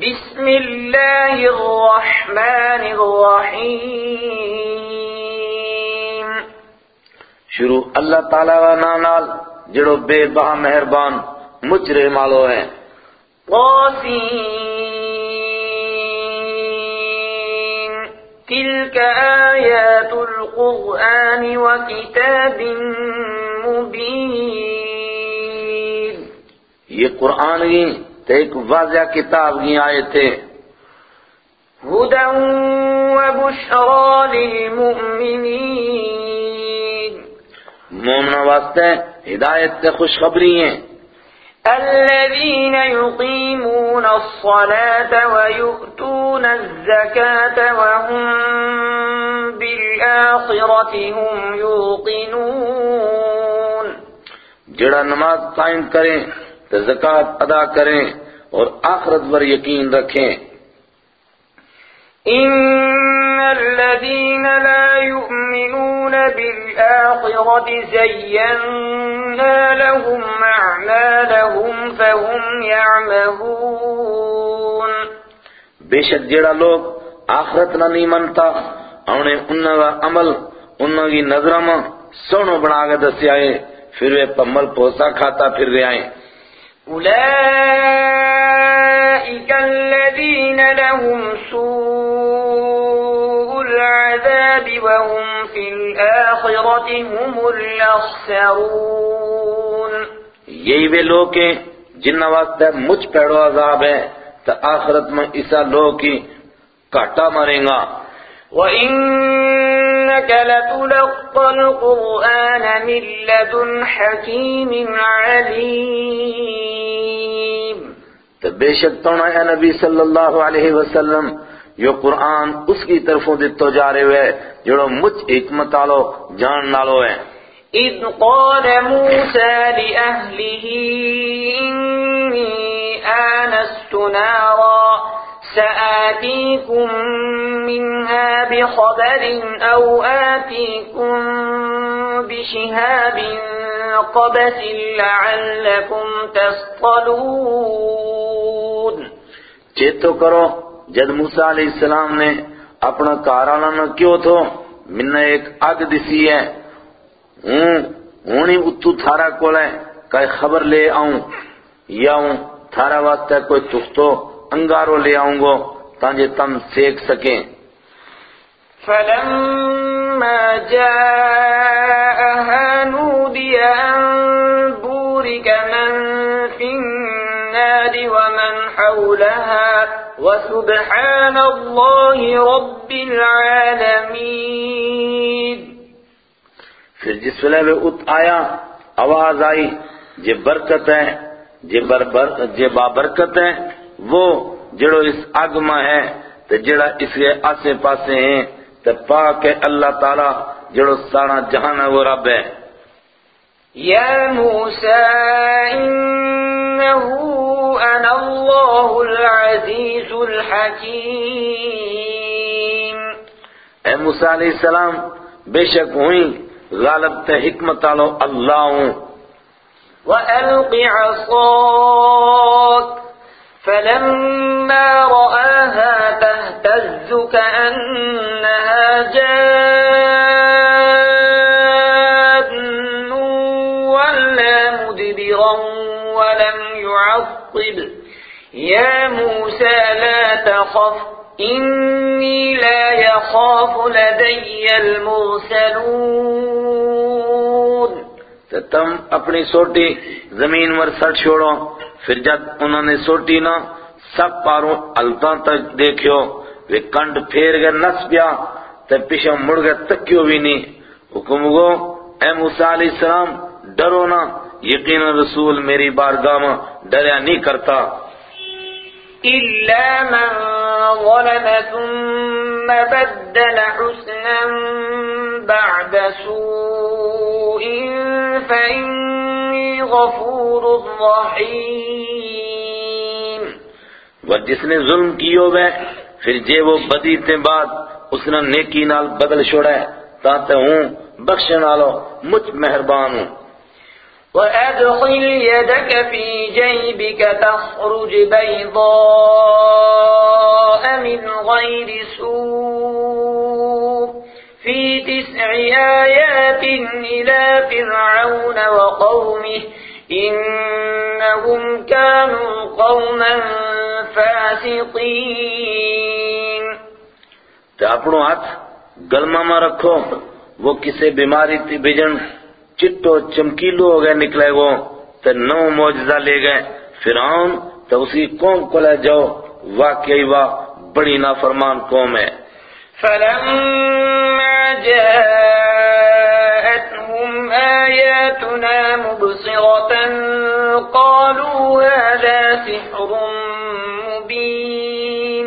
بسم الله الرحمن الرحيم. شروع اللہ تعالیٰ و نام نال جڑو بے بہا مہربان مجرے مالو ہے طاسين تلك آيات القرآن وكتاب مبين یہ قرآن کی تے ایک واضح کتاب کی آئے تھے هدى وبشرى للمؤمنين۔ مومنہ واسطے ہدایت سے خوشخبری ہیں۔ الذين يقيمون الصلاة ويؤتون الزكاة وهم بالآخرة هم يوقنون۔ جڑا نماز قائم کریں تو زکوٰۃ ادا کریں اور آخرت پر یقین رکھیں۔ إن الذين لا يؤمنون بالآخرة زينا لهم أعمالهم فهم يعمهون۔ بے شک جڑا لوگ آخرت نہ نہیں منتا انہیں انہوں کا عمل انہوں کی نظروں میں سونو بنا کے دسیا ہے پھر وہ پمل پوسا کھاتا پھر رہے آئیں أولئك الذين لهم سوء العذاب وهم في الآخرة هم الأخسرون. یہی وہ لوگ ہیں جنہ واسطے مجھ پیڑو عذاب ہے تو آخرت میں اسا لوگ کی کاٹا مریں گا۔ وإنك لتلقى القرآن من لدن حكيم عليم تو بے شک تو ہے نبی صلی اللہ علیہ وسلم یہ قرآن اس کی طرفوں دیتو جا رہے ہوئے جڑو مجھ حکمت آلو جان نالو ہے۔ إذ قال موسى لأهله إني آنست نارا سآتيكم منها بخبر أو آتيكم بشهاب قبس لعلكم تصطلون چیتو کرو، جد موسیٰ علیہ السلام نے اپنا کارانا نہ کیوں تھو؟ منہ ایک اگ دسی ہے۔ ہوں، ہونی اتو تھارا کولے کئی خبر لے آؤں۔ یا ہوں، تھارا واسطے کوئی تختو، انگارو لے آؤں گو۔ تانجے تم سیکھ سکیں۔ فلما جاءها نودي أن بورك من في النار ومن حولها وسبحان الله رب العالمين۔ پھر جس ویلے وہ ات آیا آواز آئی جے برکت ہے جے بر بر جے بابرکت ہے وہ جڑو اس اگ میں ہے تو جڑا اس کے آسے پاسے ہیں تو پاک ہے اللہ تعالی جڑو سارا جہان وہ رب ہے۔ يا موسى إنه أنا الله العزيز الحكيم اے موسیٰ علیہ السلام بے شک ہوئی غالب تے حکمت آلو اللہ ہوں۔ وألق عصاك فلما رآها تهتز كأنها جان ولا مدبرا ولم يعقب. يا موسى لا تخف إني لا يخاف لدي المرسلون. تم اپنی سوٹی زمین پر سٹ چھوڑو۔ پھر جب انہوں نے سوٹی نہ سب پاروں التاں تک دیکھو وہ کنڈ پھیر گئے نس پیا تو پیچھے مڑ گئے تکیو بھی نہیں۔ حکم گو اے موسیٰ علیہ السلام، ڈرو نہ، یقین رسول میری بارگاہ میں ڈریا نہیں کرتا۔ إلا من ظلم ثم بدل حسنا بعد سوء فإني غفور رحيم و جس نے ظلم کیو ہوئے پھر جے وہ بدی تے بعد اس نے نیکی نال بدل چھوڑا ہے تاتے ہوں بخش نالو، مجھ مہربان ہوں۔ وَأَدْخِلْ يَدَكَ فِي جَيْبِكَ تَخْرُجْ بَيْضَاءَ مِنْ غَيْرِ سُوءٍ فِي تِسْعِ آيَاتٍ إِلَى فِرْعَوْنَ وَقَوْمِهِ إنهم كانوا قوما فاسقين. تے اپنو ہاتھ گلما میں رکھو وہ کسے بیماری تھی بجن چٹو چمکیلو ہو گئے نکلے گو تے نو موجزہ لے گئے۔ فرعون تو اسی قوم کو لے جاؤ واقعی وا بڑی نافرمان قوم ہے۔ فلما جاءتهم آياتنا مبصرة قالوا هذا سحر مبين.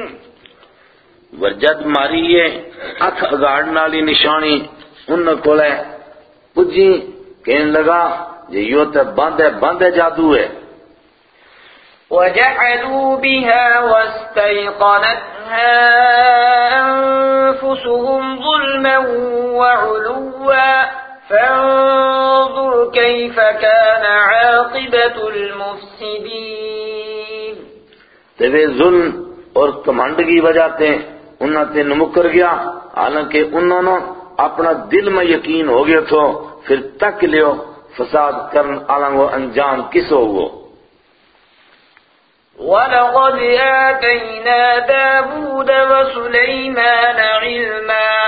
ورجت ماری یہ اتھ اگاڑن والی نشانی ان کو لے پجی کہنے لگا یہ یو تے بند ہے بند ہے جادو ہے۔ وجحدوا بها واستيقنتها أنفسهم ظلما وعلوا فانظر كيف كان عاقبة المفسدين. تے وہ ظلم اور کمانڈ کی وجہ تے انہاں تے نمکر گیا حالانکہ انہوں نے اپنا دل میں یقین ہو گیا تھو پھر تک لیو فساد کرن آلنگ وہ انجام کس ہو وہ ولقد آتينا داود وسليمان علما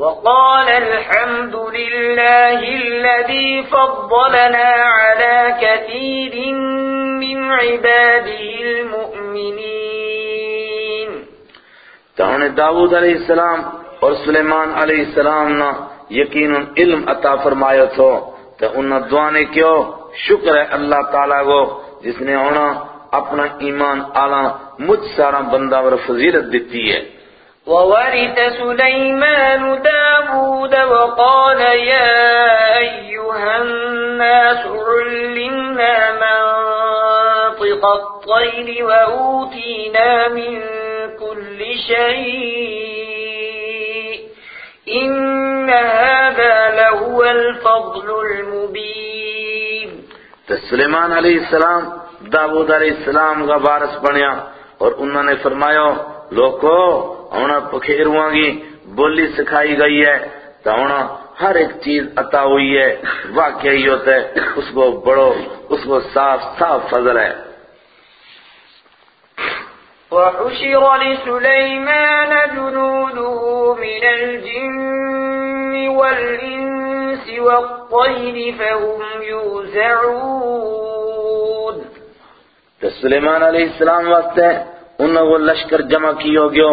وقال الحمد لله الذي فضلنا على كثير من عباده المؤمنين. تو داود علیہ السلام اور سلیمان علیہ السلام نا یقین علم عطا فرمایا تھو۔ تو انہوں دعانے کیوں شکر ہے اللہ تعالیٰ کو جس نے انہوں اپنا ایمان آلہ مجھ سارا بندہ اور فضیلت دیتی ہے۔ وورث سليمان داود وقال يا أيها الناس علمنا منطق الطير وأوتينا من كل شيء إن هذا لهو الفضل المبين. سلیمان علیہ السلام، داود علیہ السلام کا بارس بنیا اور انہوں نے فرمایا لوکو ہونا پکھیرواں گی بولی سکھائی گئی ہے تو ہونا ہر ایک چیز عطا ہوئی ہے واقعہ ہی ہوتا ہے اس کو بڑو اس کو صاف صاف فضل ہے وحشر لسليمان جنوده من الجن والإنس والطير فهم يوزعون تو سلیمان علیہ السلام واسطے انہوں وہ لشکر جمع کیو گیو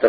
تا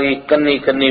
کی کنی کنی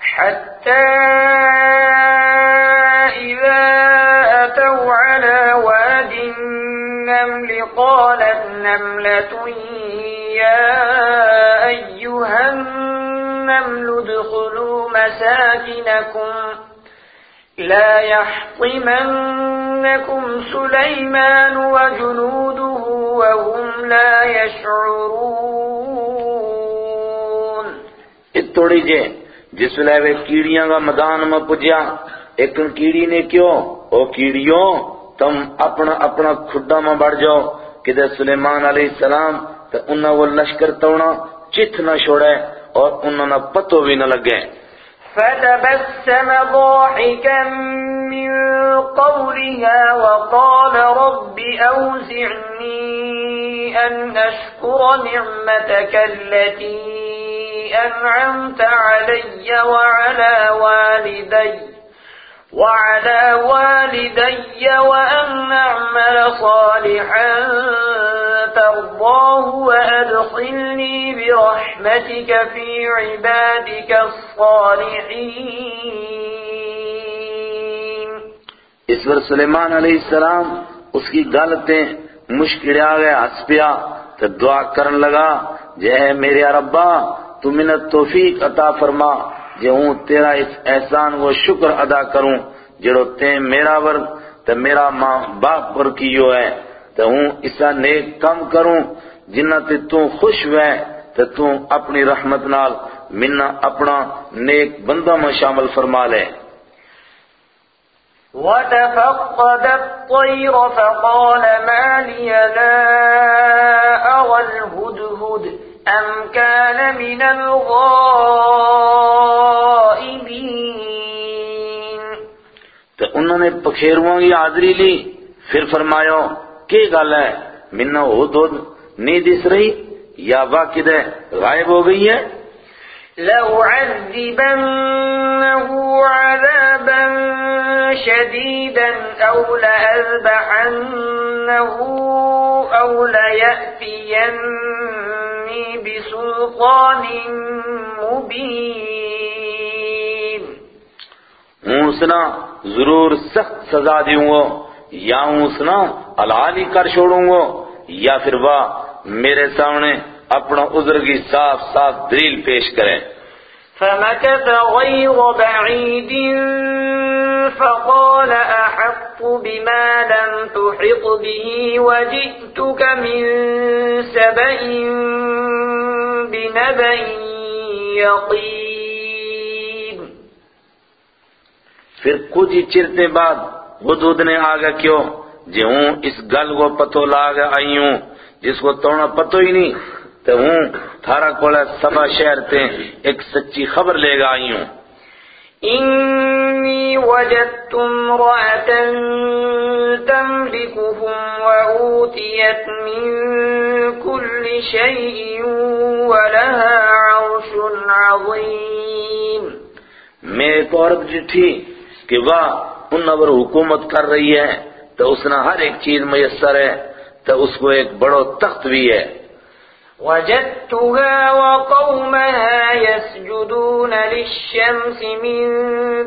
حتى إذا أتوا على واد النمل قالت نملة يا أيها النمل ادخلوا مساكنكم لا يحطمنكم سليمان وجنوده وهم لا يشعرون. اتوڑی جے جی، جس لیے وہ کیڑیاں کا مدان میں پجیا ایک کیڑی نے کیوں؟ او کیڑیوں، تم اپنا اپنا کھڈا میں بڑھ جاؤ کہ سلیمان علیہ السلام تو انہوں وہ لشکر توڑا چت نہ چھوڑے اور انہوں نے پتو بھی نہ لگے۔ فتبسم ضاحكا من قولها وقال رب أوزعني أن أشكر نعمتك التي أنعمت علي وعلى والدي وعلى والدي وأن أعمل صالحا ترضاه وأدخلني برحمتك في عبادك الصالحين. اس پر سلیمان علیہ السلام اس کی گالتیں مشکل آ گئے ہس پیا، تو دعا کرن لگا، جے میرے ربا، تو منت توفیق عطا فرما، جے ہوں تیرا اس احسان کو شکر ادا کروں، جڑو تیں میرا ورگ تو میرا ماں باپ پر کیو ہے۔ تو ہوں اسا نیک کم کروں جنہ تے تو خوش ہوئے تو تو اپنی رحمت نال منا اپنا نیک بندہ میں شامل فرما لے۔ وتفقد الطير فقال ما لي لا أرى الهدهد أم كان من الغائبين۔ تو انہوں نے پکھیرووں کی حاضری لی پھر فرمایا کہ گل ہے؟ منا ہو تو نہیں دس رہی یا واقع ہے غائب ہو گئی ہے لأعذبنه عذابا شديدا أو لأذبحنه أو ليأتيني بسلطان مبين ہوں اسنا ضرور سخت سزا دیوں یا ہوں اسنا العالی کر چھوڑوں گو یا پھر وہ میرے سامنے اپنا عذر کی صاف صاف دلیل پیش کریں۔ فمكث غير بعيد فقال أحط بما لم تحط به وجئتك من سبأ بنبأ يقين۔ پھر کچھ ہی چرتے بعد حدود نے آگا کیوں؟ جے ہوں اس گل کو پتو لاگا آئی ہوں جس کو توڑنا پتو ہی نہیں تو ہوں تھارا کولا سبا شہر تے ایک سچی خبر لے گا آئی ہوں إني وجدت امرأة تملكهم وأوتيت من كل شيء ولها عرش عظيم میں ایک عورت جٹھی کہ وہ ان پر حکومت کر رہی ہے، تو اس نے ہر ایک چیز میسر ہے، تو اس کو ایک بڑو تخت بھی ہے۔ وجدتها وقومها يسجدون للشمس من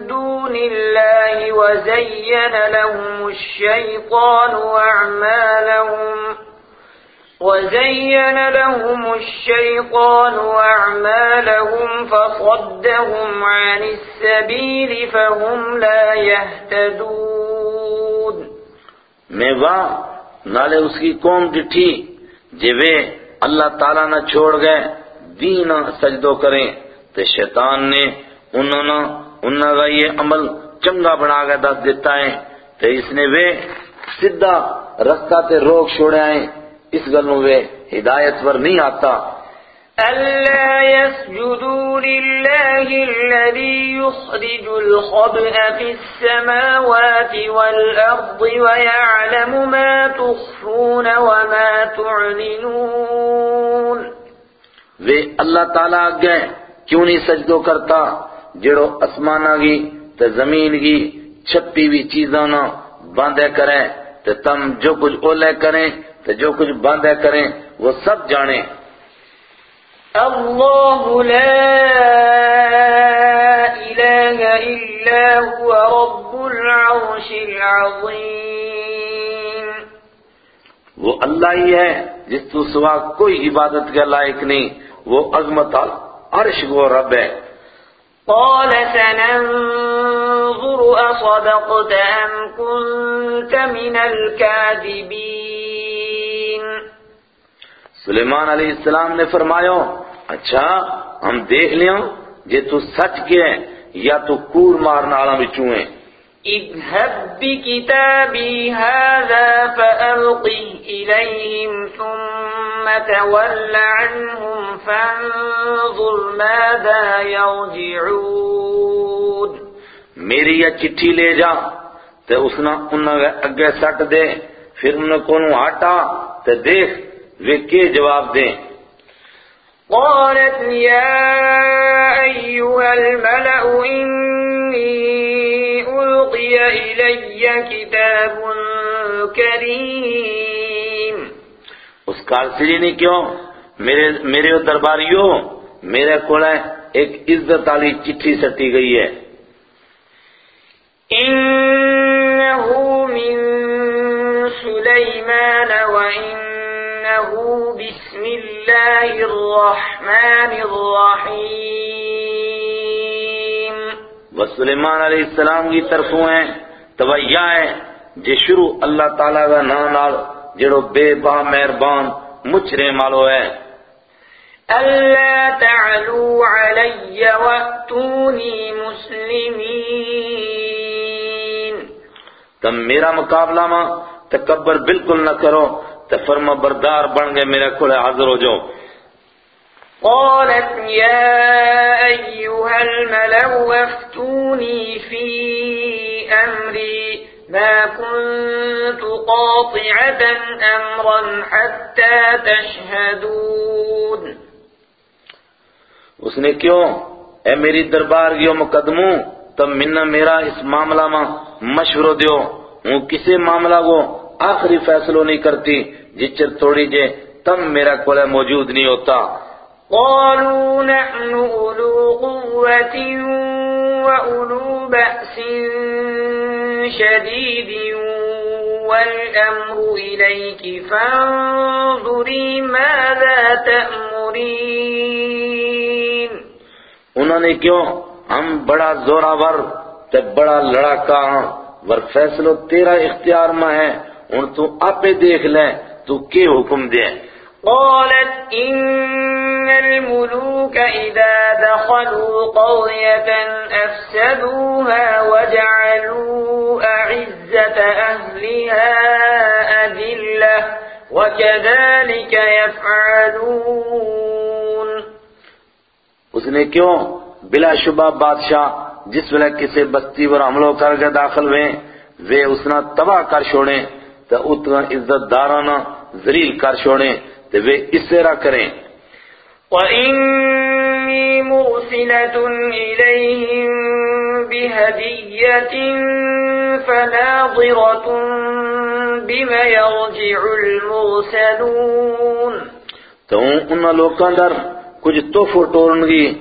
دون الله وزين لهم الشيطان أعمالهم وزين لهم الشيطان أعمالهم فصدهم عن السبيل فهم لا يهتدون میں وہاں نالے اس کی قوم ڈٹھی، جے وہ اللہ تعالیٰ نہ چھوڑ گئے، دین سجدو کریں۔ تو شیطان نے انہوں نے انہوں کا یہ عمل چنگا بنا کے دس دیتا ہے۔ تو اس نے وہ سدھا رستہ تے روک چھوڑے آئے۔ اس گلوں وہ ہدایت پر نہیں آتا۔ ألا يسجدوا لله الذي يخرج الخبأ في السماوات والأرض ويعلم ما تخفون وما تعلنون۔ وہ اللہ تعالیٰ آگے کیوں نہیں سجدو کرتا؟ جڑو اسمانہ کی تو زمین کی چھپی بھی چیزوں نہ باندھے کریں تو تم جو کچھ اولے کریں تو جو کچھ باندھے کریں وہ سب جانیں۔ الله لا إله إلا هو رب العرش العظيم وہ اللہ ہی ہے جس تو سوا کوئی عبادت کے لائق نہیں۔ وہ عظمت عرش وہ رب ہے۔ قال سننظر أصدقت أم كنت من الكاذبين سلیمان علیہ السلام نے فرمایا اچھا ہم دیکھ لیوں جے تو سچ کے ہے یا تو کور مارنا والا بچوں ہے اذهب بكتابي هذا فألقه إليهم ثم تول عنهم فانظر ماذا يرجعون۔ میری یہ چٹھی لے جا تے اس نے انہوں نے اگے سٹ دے پھر انہوں کونوں ہٹا تے دیکھ وہ کے جواب دیں۔ قالت يا أيها الملأ إني ألقي إلي كتاب كريم۔ اس کارسری نے کیوں؟ میرے میرے درباریوں میرے کو ایک عزت والی چٹھی سٹی گئی ہے۔ إنه من سليمان وإنه بسم الله الرحمن الرحيم. وہ سلیمان علیہ السلام کی طرفوں ہیں تویہ ہے جے شروع اللہ تعالیٰ کا نام نال جڑو بے با مہربان مچھرے مالو ہے۔ ألا تعلوا علي وأتوني مسلمين. تم میرا مقابلہ ماں تکبر بالکل نہ کرو تو فرما بردار بن گئے میرے کھڑے حاضر ہو جاؤ۔ قالت يا أيها الملو افتوني في أمري ما كنت قاطعة أمرا حتى تشهدون اس نے کیوں؟ اے میری دربار گیو مقدموں تب منہ میرا اس معاملہ میں مشورہ دیو۔ ہوں کسے معاملہ کو آخری فیصلو نہیں کرتی جچر توڑی جے تم میرا کولے موجود نہیں ہوتا۔ قالوا نحن أولو قوة وأولو بأس شديد والأمر إليك فانظري ماذا تأمرين۔ انہوں نے کیوں؟ ہم بڑا زوراور تے بڑا لڑاکا ہاں ور فیصلو تیرا اختیار میں ہے۔ ان تو آپے دیکھ لیں تو کی حکم دے؟ قالت إن الملوك إذا دخلوا قرية أفسدوها وجعلوا أعزة أهلها أذلة وكذلك يفعلون. اس نے کیوں بلا شبہ بادشاہ جس ویلے کسی بستی پر حملوں کر کے داخل ہوئے وہ اس نے تباہ کر چھوڑیں؟ تو اتنا عزت دارانہ ذلیل کر چھوڑیں تو وہ اس طرح کریں۔ وَإِنِّي مُرْسِلَةٌ إِلَيْهِمْ بِهَدِيَّةٍ فَنَاظِرَةٌ بِمَ يَرْجِعُ الْمُرْسَلُونَ۔ تو ان لوکاں در کچھ تحفہ ٹورن گی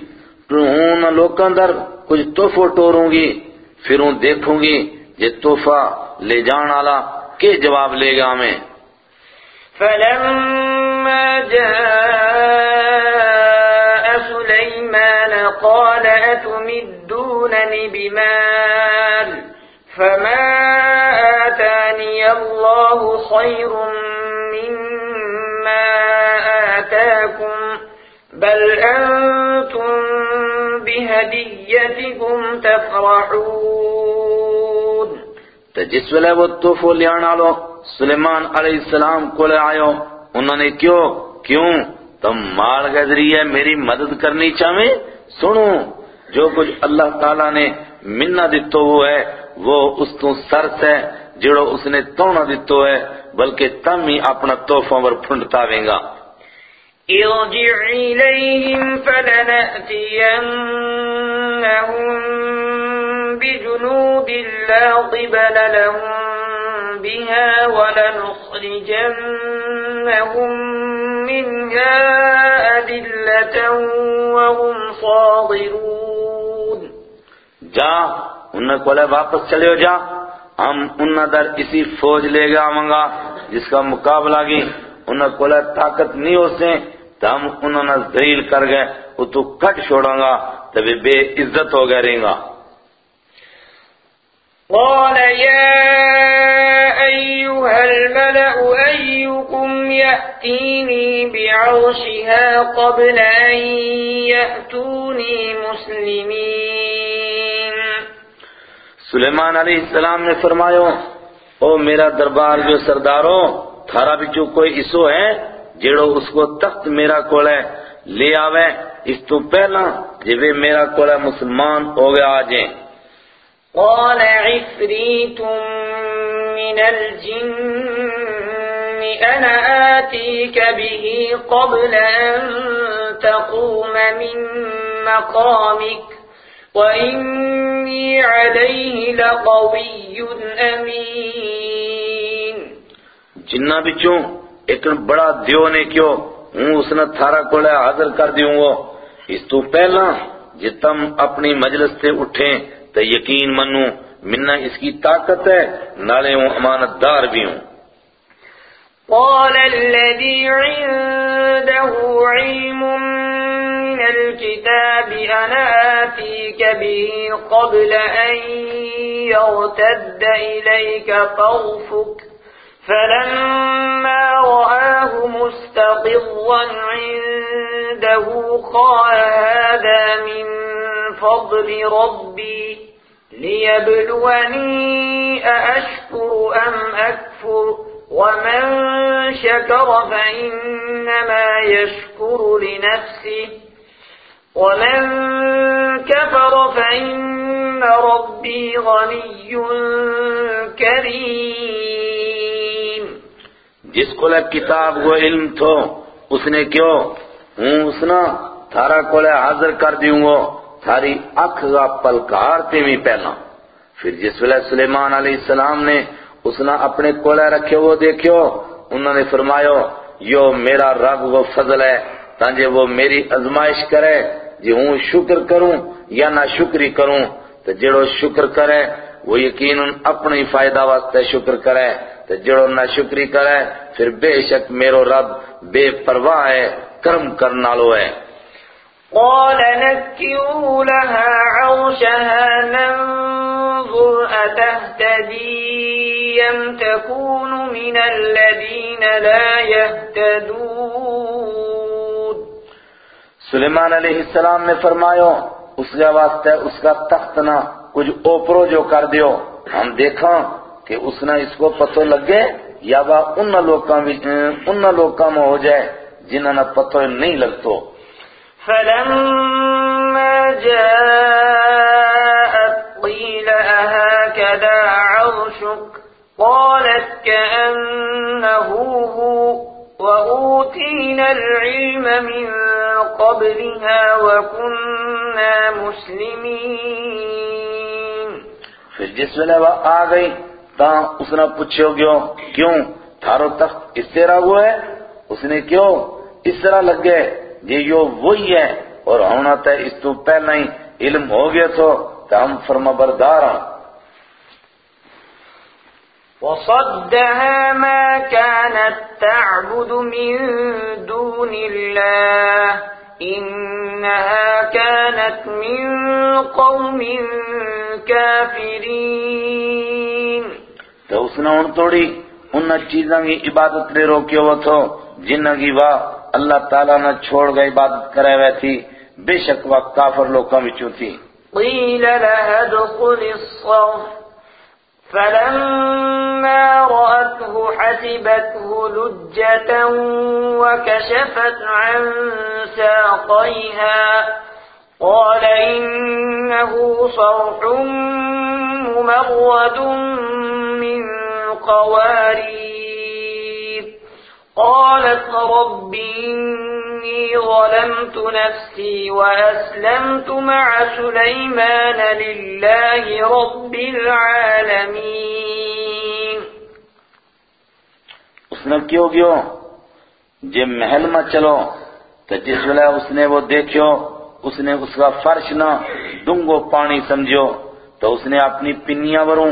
ان لوکاں در کچھ تحفہ ٹوروں گی پھر ان دیکھوں گی یہ تحفہ لے جان والا کے جواب لے گا ہمیں فَلَمَّا جَاءَ سُلَيْمَانَ قَالَ أَتُمِدُّونَنِ بِمَالٍ فَمَا آتَانِيَ اللَّهُ خَيْرٌ مِّمَّا آتَاكُمْ بَلْ أَنتُمْ بِهَدِيَّتِكُمْ تَفْرَحُونَ تو جس ویلے وہ تحفہ لیانا لو سلیمان علیہ السلام کو لے آئو انہوں نے کیوں؟ کیوں؟ تم مال کے ذریعے میری مدد کرنی چاہیں سنو، جو کچھ اللہ تعالیٰ نے منہ دیتو وہ ہے، وہ اس تو سرس ہے، جڑو اس نے تونا دیتو ہے، بلکہ تم ہی اپنا تحفہ ور پھنڈتا وینگا ارجع إليهم فلنأتينهم بجنود لا قبل لهم بها ولنخرجنهم منها أذلة وهم صاغرون. جا، انہیں کولے واپس چلے ہو جا، ہم انہیں در اسی فوج لے گا آمنگا جس کا مقابلہ گی انہیں کولے طاقت نہیں ہو سے تو ہم انہوں نے ذلیل کر گئے، وہ تو کٹ چھوڑاں گا، تبھی بے عزت ہو گئے رہیں گا۔ قال يا أيها الملأ أيكم يأتيني بعرشها قبل أن يأتوني مسلمين. سلیمان علیہ السلام نے فرمایا، او میرا دربار جو سردارو تھارا بچو کوئی اسو ہے، جیڑو اس کو تخت میرا کولے لے آوے۔ اس تو پہلا جب میرا کولے مسلمان ہو گیا آجیں۔ قال عفريت من الجن، أنا آتيك به قبل أن تقوم من مقامك، وإني عليه لقوي أمين. جنہ بچوں، ایک بڑا دیو نے کیوں، ہوں اس نے تھارا کولے حاضر کر دیوں گو اس تو پہلا، جتم اپنی مجلس سے اٹھیں تو یقین منوں منہ اس کی طاقت ہے نالے ہوں امانت دار بھی ہوں۔ قال الذي عنده علم من الكتاب أنا آتيك به قبل أن يرتد إليك طرفك؟ فلما رآه مستقرا عنده قال هذا من فضل ربي. ليبلوني أأشكر أم أكفر ومن شكر فإنما يشكر لنفسه ومن كفر فإن ربي غني كريم جس کو لگ کتاب وہ علم تھو اس نے کیوں؟ ہوں، اس نا تھارا کو لے حاضر کر دیوں گو۔ تھاری اکھ گا پلکار تیمی پہلا۔ پھر جس ویلے سلیمان علیہ السلام نے اس نے اپنے کولے رکھے وہ دیکھو انہوں نے فرمایا، یو میرا رب وہ فضل ہے، تانجے وہ میری ازمائش کرے جی ہوں شکر کروں یا نہ شکری کروں تو جڑو شکر کرے، وہ یقین اپنی فائدہ واسطے شکر کرے تو جڑو نہ شکری کرے، پھر بے شک میرو رب بے پرواہ ہے، کرم کرنا لو ہے۔ قال نكروا لها عرشها ننظر أتهتدي أم تكون من الذين لا يهتدون؟ سلیمان علیہ السلام نے فرمایا، اس کے واسطے اس کا تخت نہ کچھ اوپرو جو کر دیو۔ ہم دیکھاں کہ اس نے اس کو پتو لگے یا وہ ان لوکاں ان لوکاں میں ہو جائے جنہاں نے پتو نہیں لگتو۔ فلما جاءت قيل أهكذا عرشك قالت كأنه هو وأوتينا العلم من قبلها وكنا مسلمين پھر جس ویلے وہ آ گئی تاں اس نے پوچھو گیو کیوں؟ تھارو تخت اس طرح وہ ہے؟ اس نے کیوں اس طرح لگ گئے؟ یہ یو وہی ہے۔ اور ہونا تے اس تو پہلا ہی علم ہو گیا تو ہم فرما بردار ہوں وصدها ما كانت تعبد من دون الله إنها كانت من قوم كافرين۔ تو اس نے ان توڑی ان چیزاں کی عبادت لے روکے ہوا تھو جن کی واہ اللہ تعالیٰ نے چھوڑ گئے عبادت کرے ہوئے تھی۔ بے شک وہ کافر لوگوں وچوں تھی۔ قيل لها ادخل الصرح فلما رأته حسبته لجة وكشفت عن ساقيها۔ قال إنه صرح ممرد من قوارير۔ قالت رب إني ظلمت نفسي وأسلمت مع سليمان لله رب العالمين. اس نے کیوں گیو؟ جے محل میں چلو، تو جس ویلے اس نے وہ دیکھو اس نے اس کا فرش نہ ڈنگو پانی سمجھو تو اس نے اپنی پنیاں وروں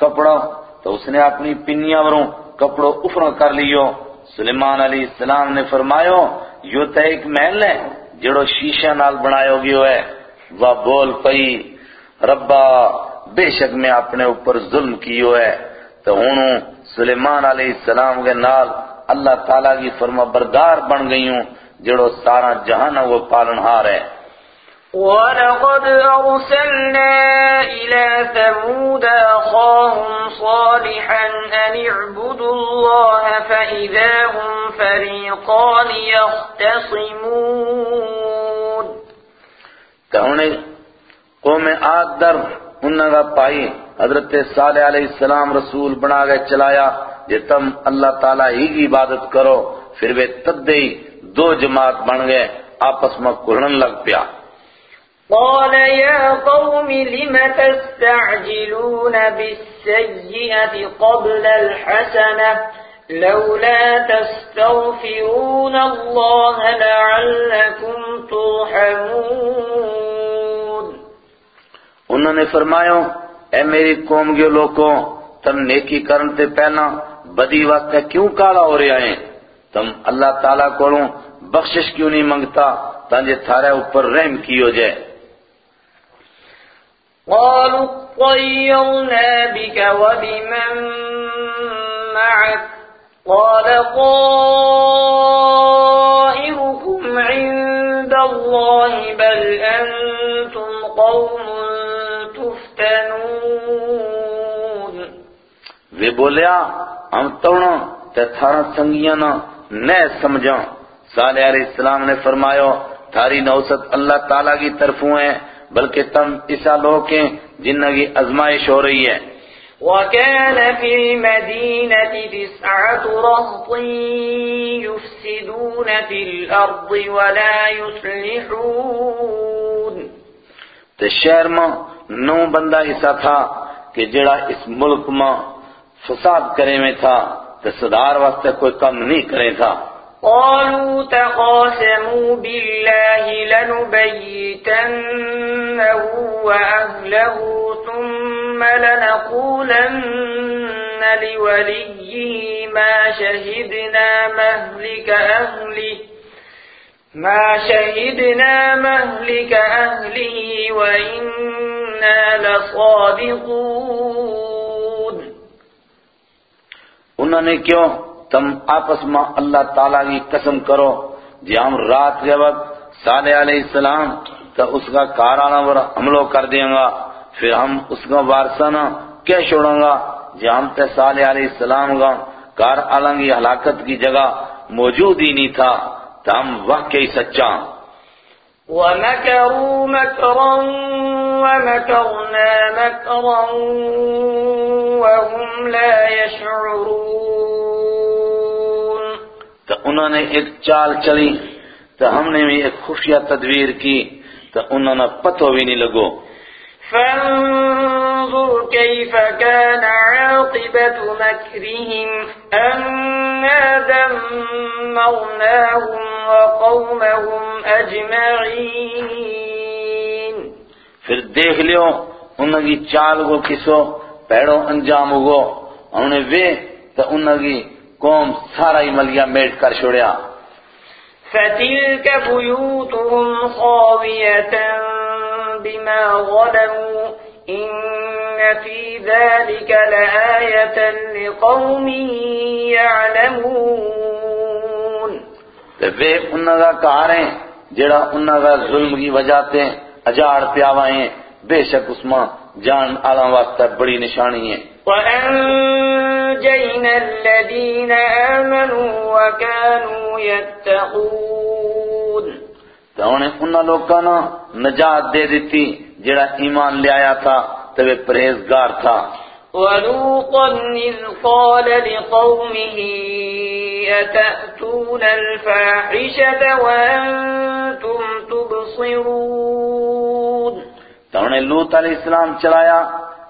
کپڑا، تو اس نے اپنی پنیاں وروں کپڑوں افرا کر لیو۔ سلیمان علیہ السلام نے فرمایا، یو تے ایک محل ہے جڑو شیشہ نال بنایو گیو ہے۔ وہ بول پئی، ربا، بے شک میں اپنے اوپر ظلم کیو ہے۔ تو ہوں سلیمان علیہ السلام کے نال اللہ تعالیٰ کی فرما بردار بن گئی ہوں جڑو سارا جہان وہ پالن ہار ہے۔ ولقد أرسلنا إلى ثمود أخاهم صالحا أن اعبدوا الله فإذا هم فريقان يختصمون کہ انہیں قوم آد در انہوں کا پائی حضرت صالح علیہ السلام رسول بنا گئے چلایا، جے تم اللہ تعالیٰ ہی کی عبادت کرو، پھر وہ تدے ہی دو جماعت بن گئے، آپس میں کلن لگ پیا۔ قال يا قوم لم تستعجلون بالسيئة قبل الحسنة لولا تستغفرون الله لعلكم ترحمون. انہوں نے فرمایا، اے میری قوم کے لوگوں، تم نیکی کرن تے پہلا بدی واسطے کیوں کالا ہو رہے ہیں؟ تم اللہ تعالیٰ کو بخشش کیوں نہیں منگتا تانجے تھارے اوپر رحم کی ہو جائے؟ قالوا اطيرنا بك وبمن معك. قال طائركم عند الله، بل أنتم قوم تفتنون. وہ بولیا، ہم توڑا تے تھارا سنگیاں نہ نہ سمجھا صالح علیہ السلام نے فرمایا، تھاری نوست اللہ تعالیٰ کی طرفوں ہے بلکہ تم ایسا لوگ ہیں جنہ کی ازمائش ہو رہی ہے۔ وكان في المدينة تسعة رهط يفسدون في الأرض ولا يصلحون۔ تے شہر میں نو بندہ ایسا تھا کہ جڑا اس ملک میں فساد کرے میں تھا تے صدار واسطے کوئی کم نہیں کرے تھا۔ قالوا تقاسموا بالله لنبيتنه وأهله ثم لنقولن لوليه ما شهدنا مهلك أهله ما شهدنا مهلك أهله وإنا لصادقون. انہوں نے کیوں تم آپس میں اللہ تعالیٰ کی قسم کرو۔ جی ہم رات کے وقت صالح علیہ السلام تو اس کا کار آنا پر حملوں کر دیں گا۔ پھر ہم اس کا وارثانہ کیا چھوڑوں گا؟ جی ہم تے صالح علیہ السلام کا کار آلنگ کی ہلاکت کی جگہ موجود ہی نہیں تھا۔ تو ہم واقعی سچا ومكروا مكرا ومكرنا مكرا وهم لا يشعرون۔ تو انہوں نے ایک چال چلی تو ہم نے بھی ایک خفیہ تدبیر کی تو انہوں نے پتو بھی نہیں لگو۔ فانظر كيف كان عاقبة مكرهم أنا دمرناهم وقومهم أجمعين پھر دیکھ لیو انہوں کی چال کو کسو پیڑو انجام ہوگو انہیں وے تو انہوں کی قوم سارا ہی ملیا میٹ کر چھوڑیا۔ فتلك بيوتهم خاوية بما ظلموا إن في ذلك لآية لقوم يعلمون۔ تو وہ انہوں کا کار ہیں جڑا انہوں کا ظلم کی وجہ تے اجاڑ پیاوا ہیں۔ بے شک اس میں جان آلام واسطہ بڑی نشانی ہے وأنجينا الذين آمنوا وكانوا يتقون تو انہیں انہوں لوگوں نے نجات دے دیتی جڑا ایمان لے آیا تھا تو وہ پرہیزگار تھا۔ ولوطا إذ قال لقومه أتأتون الفاحشة وأنتم تبصرون تو انہیں لوت علیہ السلام چلایا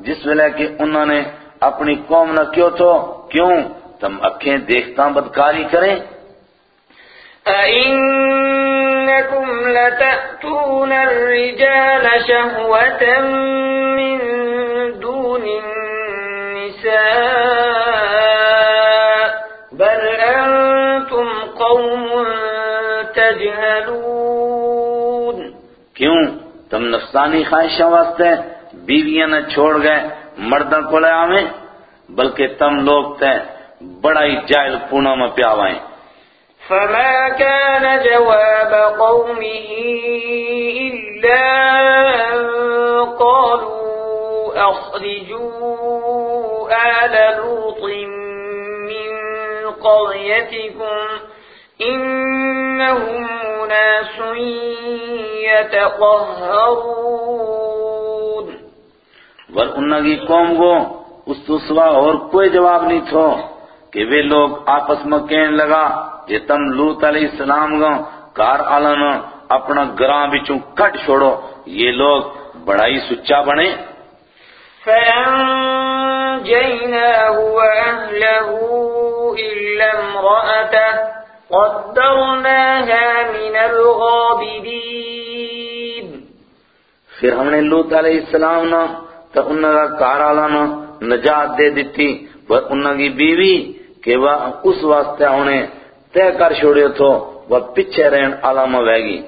جس ویلے کہ انہوں نے اپنی قوم نہ کیوں تو؟ کیوں؟ تم اکھیں دیکھتا بدکاری کریں۔ أئنكم لتأتون الرجال شهوة من دون النساء بل أنتم قوم تجهلون۔ کیوں؟ تم نفسانی خواہشوں واسطے بیویاں نہ چھوڑ گئے۔ مردوں کو لے آویں، بلکہ تم لوگ تے بڑا ہی جائل پونا میں پیاوائیں فما كان جواب قومه إلا أن قالوا أخرجوا آل لوط من قريتكم إنهم أناس يتطهرون ور انہوں کی قوم کو اس تو سوا اور کوئی جواب نہیں تھو کہ وہ لوگ آپس میں کہنے لگا جے تم لوت علیہ السلام گا کار آلن اپنا گراں بچوں کٹ چھوڑو یہ لوگ بڑا ہی سچا بنے۔ فأنجيناه وأهله إلا امرأته قدرناها من الغابرين۔ پھر ہم نے لوت علیہ السلام نا تو انہوں کا کار آلانا نجات دے دیتی پر انہوں کی بیوی کہ وہ اس واسطے انہیں طے کر چھوڑے تو وہ پیچھے رہن علامہ ویگی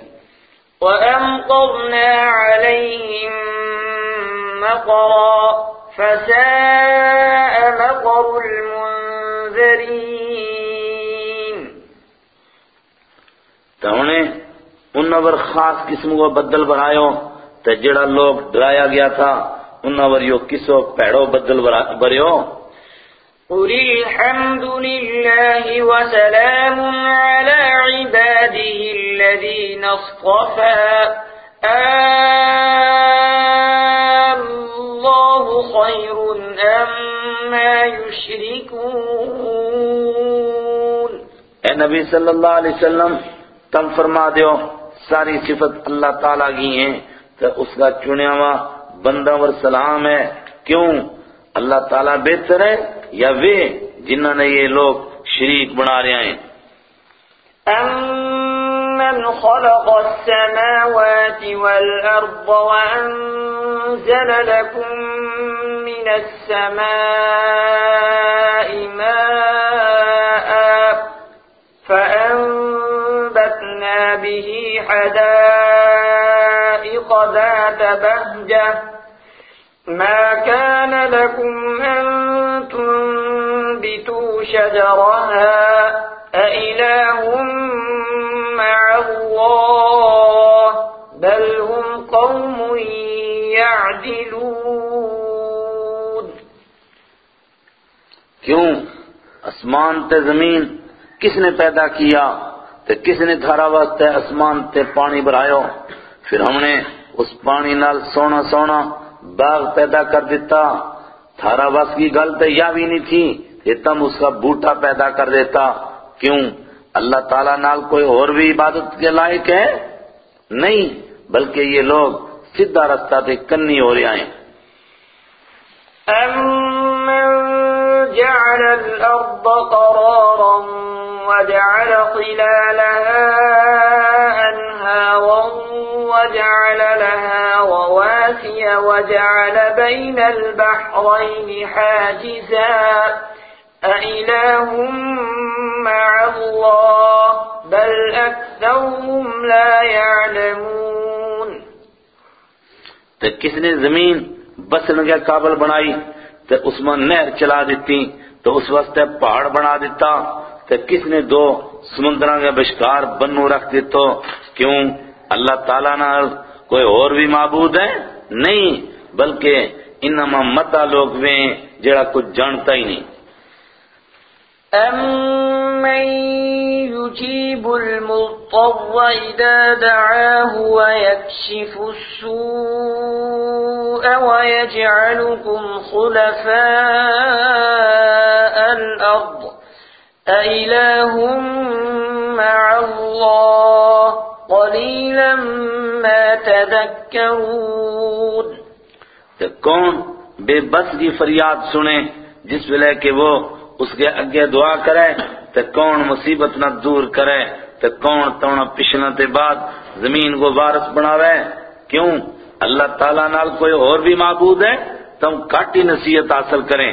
وأمطرنا عليهم مطرا فساء مطر المنذرين۔ تو انہیں انہوں پر خاص قسم کو بدل بنایو تو جڑا لوگ ڈرایا گیا تھا انہوں پر یو کسو پیڑو بدل بریو؟ قل الحمد لله وسلام على عباده الذين اصطفى. الله خير أما يشركون. اے نبی صلی اللہ علیہ وسلم تم فرما دیو ساری صفت اللہ تعالیٰ کی ہیں تو اس کا چنیا ہوا بندہ ور سلام ہے۔ کیوں؟ اللہ تعالیٰ بہتر ہے یا وہ جنہوں نے یہ لوگ شریک بنا رہے ہیں؟ أَمَّنْ خَلَقَ السَّمَاوَاتِ وَالْأَرْضَ وَأَنزَلَ لَكُم مِّنَ السَّمَاءِ مَاءً فَأَنبَتْنَا بِهِ حَدَائِقَ ذَاتَ بَهْجَةٍ. ما كان لكم أن تنبتوا شجرها أإله مع الله بل هم قوم يعدلون. کیوں؟ آسمان تے زمین کس نے پیدا کیا تے کس نے دھارا واسطے آسمان تے پانی بھرایو؟ پھر ہم نے اس پانی نال سونا سونا باغ پیدا کر دیتا۔ تھارا بس کی گل تو یا بھی نہیں تھی کہ تم اس کا بوٹا پیدا کر دیتا۔ کیوں؟ اللہ تعالیٰ نال کوئی اور بھی عبادت کے لائق ہے؟ نہیں، بلکہ یہ لوگ سیدھا رستہ تے کنی ہو رہے ہیں۔ أَمَّن جَعَلَ الْأَرْضَ قَرَارًا وَجَعَلَ خِلَالَهَا أَنْهَارًا وَجَعَلَ لَهَا رَوَاسِيَ وَجَعَلَ بَيْنَ الْبَحْرَيْنِ حَاجِزًا. أَإِلَٰهٌ مَّعَ اللَّهِ، بَلْ أَكْثَرُهُمْ لَا يَعْلَمُونَ. تو کس نے زمین بسن کے قابل بنائی؟ تو اس میں نہر چلا دیتی، تو اس واسطے پہاڑ بنا دیتا، تو کس نے دو سمندراں کے بشکار بنو رکھ دیتو؟ کیوں؟ اللہ تعالیٰ نہ کوئی اور بھی معبود ہے؟ نہیں، بلکہ انما متا لوگ میں جڑا کچھ جانتا ہی نہیں۔ أَمَّن يُجِيبُ الْمُضْطَرَّ إِذَا دَعَاهُ وَيَكْشِفُ السُّوءَ وَيَجْعَلُكُمْ خُلَفَاءَ الْأَرْضِ، أَإِلَٰهٌ مَّعَ اللَّهِ قَلِيلًا مَّا تَذَكَّرُونَ تو کون بے بس کی فریاد سنے جس ویلے کہ وہ اس کے اگے دعا کرے تو کون مصیبت نہ دور کرے تو کون تونا پچھنا تے بعد زمین کو وارث بناوے کیوں؟ اللہ تعالیٰ نال کوئی اور بھی معبود ہے؟ تم کاٹی نصیحت حاصل کریں۔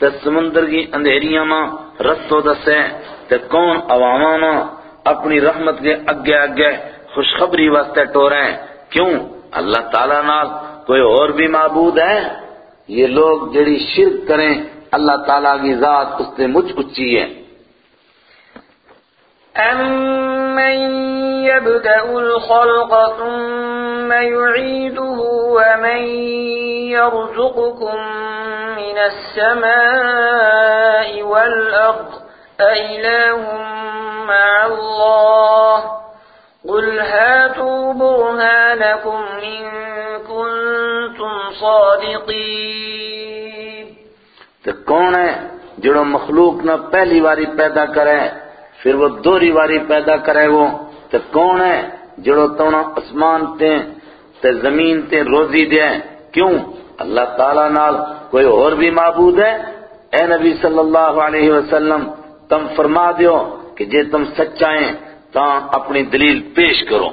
خشکی گی تو سمندر کی اندھیریاں ماں رستو دسے تو کون عواما اپنی رحمت کے اگے اگے خوشخبری واسطے ٹوریں کیوں؟ اللہ تعالیٰ نال کوئی اور بھی معبود ہے؟ یہ لوگ جڑی شرک کریں، اللہ تعالیٰ کی ذات اس سے مجھ اچھی ہے۔ أَمَّن يَبْدَأُ الْخَلْقَ ثُمَّ يُعِيدُهُ وَمَن يَرْزُقُكُم مِّنَ السَّمَاءِ وَالْأَرْضِ أَإِلَٰهٌ مَّعَ اللَّهِ قُلْ هَاتُوا بُرْهَانَكُمْ إِن كُنتُمْ صَادِقِينَ تو کون ہے جڑو مخلوق نہ پہلی واری پیدا کرے، پھر وہ دوری واری پیدا کرے وہ؟ تو کون ہے جڑو تونا اسمان تے تے زمین تے روزی دے کیوں؟ اللہ تعالیٰ نال کوئی اور بھی معبود ہے؟ اے نبی صلی اللہ علیہ وسلم، تم فرما دیو کہ جے تم سچائیں تاں اپنی دلیل پیش کرو۔